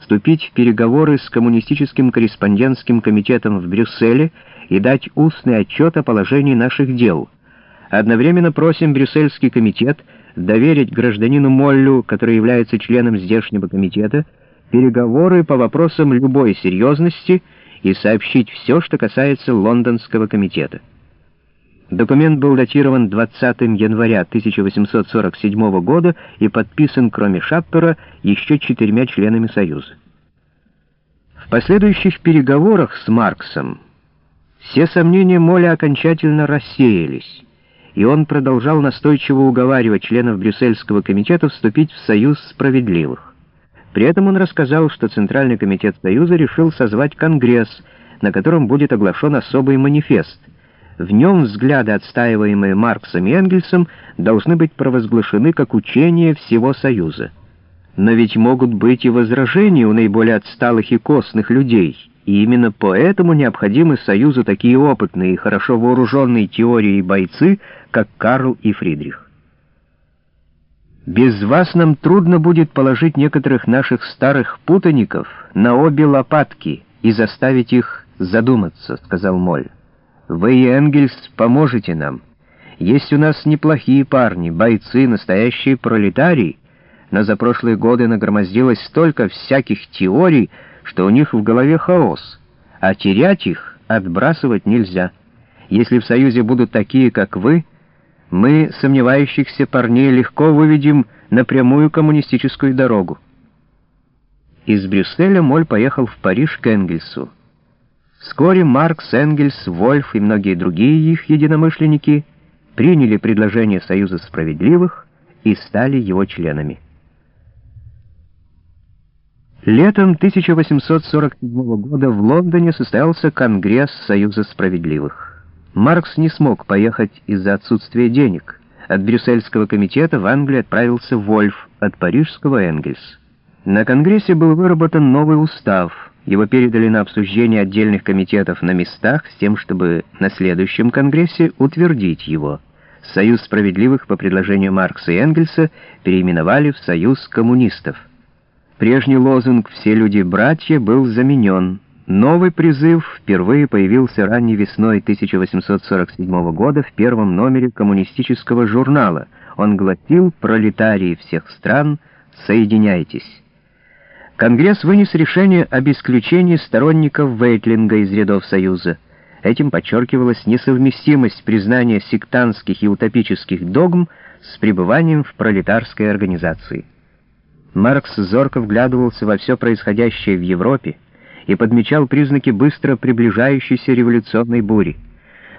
вступить в переговоры с коммунистическим корреспондентским комитетом в Брюсселе и дать устный отчет о положении наших дел. Одновременно просим Брюссельский комитет доверить гражданину Моллю, который является членом здешнего комитета, переговоры по вопросам любой серьезности и сообщить все, что касается лондонского комитета. Документ был датирован 20 января 1847 года и подписан, кроме Шаппера, еще четырьмя членами Союза. В последующих переговорах с Марксом все сомнения Моля окончательно рассеялись, и он продолжал настойчиво уговаривать членов Брюссельского комитета вступить в Союз справедливых. При этом он рассказал, что Центральный комитет Союза решил созвать Конгресс, на котором будет оглашен особый манифест — в нем взгляды, отстаиваемые Марксом и Энгельсом, должны быть провозглашены как учение всего Союза. Но ведь могут быть и возражения у наиболее отсталых и костных людей, и именно поэтому необходимы Союзу такие опытные и хорошо вооруженные теорией бойцы, как Карл и Фридрих. Без вас нам трудно будет положить некоторых наших старых путаников на обе лопатки и заставить их задуматься, сказал Моль. Вы и Энгельс поможете нам. Есть у нас неплохие парни, бойцы, настоящие пролетарии, но за прошлые годы нагромоздилось столько всяких теорий, что у них в голове хаос, а терять их отбрасывать нельзя. Если в Союзе будут такие, как вы, мы сомневающихся парней легко выведем на прямую коммунистическую дорогу. Из Брюсселя Моль поехал в Париж к Энгельсу. Вскоре Маркс, Энгельс, Вольф и многие другие их единомышленники приняли предложение Союза Справедливых и стали его членами. Летом 1847 года в Лондоне состоялся Конгресс Союза Справедливых. Маркс не смог поехать из-за отсутствия денег. От Брюссельского комитета в Англию отправился Вольф, от парижского Энгельс. На Конгрессе был выработан новый устав — его передали на обсуждение отдельных комитетов на местах с тем, чтобы на следующем Конгрессе утвердить его. Союз справедливых по предложению Маркса и Энгельса переименовали в Союз коммунистов. Прежний лозунг «Все люди братья» был заменен. Новый призыв впервые появился ранней весной 1847 года в первом номере коммунистического журнала. Он гласил «Пролетарии всех стран, соединяйтесь». Конгресс вынес решение об исключении сторонников Вейтлинга из рядов Союза. Этим подчеркивалась несовместимость признания сектантских и утопических догм с пребыванием в пролетарской организации. Маркс зорко вглядывался во все происходящее в Европе и подмечал признаки быстро приближающейся революционной бури.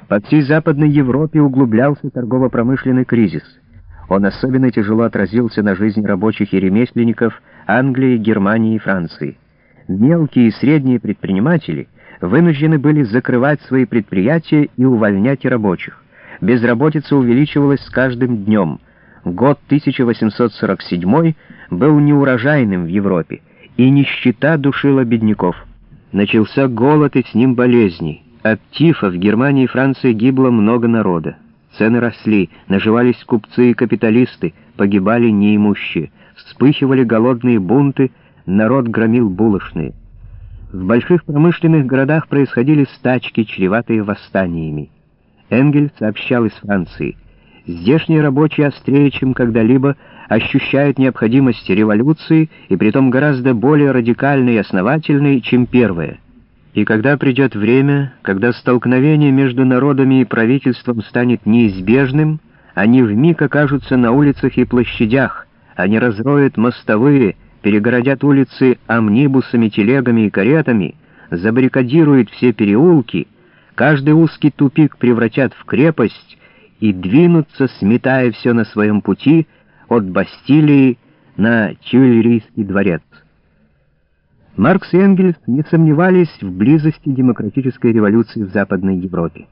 По всей Западной Европе углублялся торгово-промышленный кризис — он особенно тяжело отразился на жизни рабочих и ремесленников Англии, Германии и Франции. Мелкие и средние предприниматели вынуждены были закрывать свои предприятия и увольнять рабочих. Безработица увеличивалась с каждым днем. Год 1847 был неурожайным в Европе, и нищета душила бедняков. Начался голод и с ним болезни. От тифа в Германии и Франции гибло много народа. Цены росли, наживались купцы и капиталисты, погибали неимущие, вспыхивали голодные бунты, народ громил булочные. В больших промышленных городах происходили стачки, чреватые восстаниями. Энгель сообщал из Франции, «Здешние рабочие острее, чем когда-либо, ощущают необходимость революции, и притом гораздо более радикальной и основательной, чем первая». И когда придет время, когда столкновение между народами и правительством станет неизбежным, они вмиг окажутся на улицах и площадях, они разроют мостовые, перегородят улицы амнибусами, телегами и каретами, забаррикадируют все переулки, каждый узкий тупик превратят в крепость и двинутся, сметая все на своем пути, от Бастилии на Тюильрийский дворец. Маркс и Энгельс не сомневались в близости демократической революции в Западной Европе.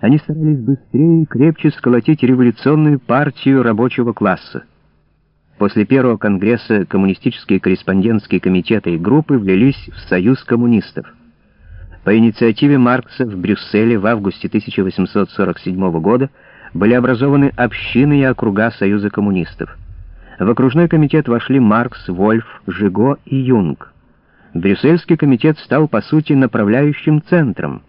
Они старались быстрее и крепче сколотить революционную партию рабочего класса. После первого конгресса коммунистические корреспондентские комитеты и группы влились в Союз коммунистов. По инициативе Маркса в Брюсселе в августе 1847 года были образованы общины и округа Союза коммунистов. В окружной комитет вошли Маркс, Вольф, Жиго и Юнг. Брюссельский комитет стал, по сути, направляющим центром.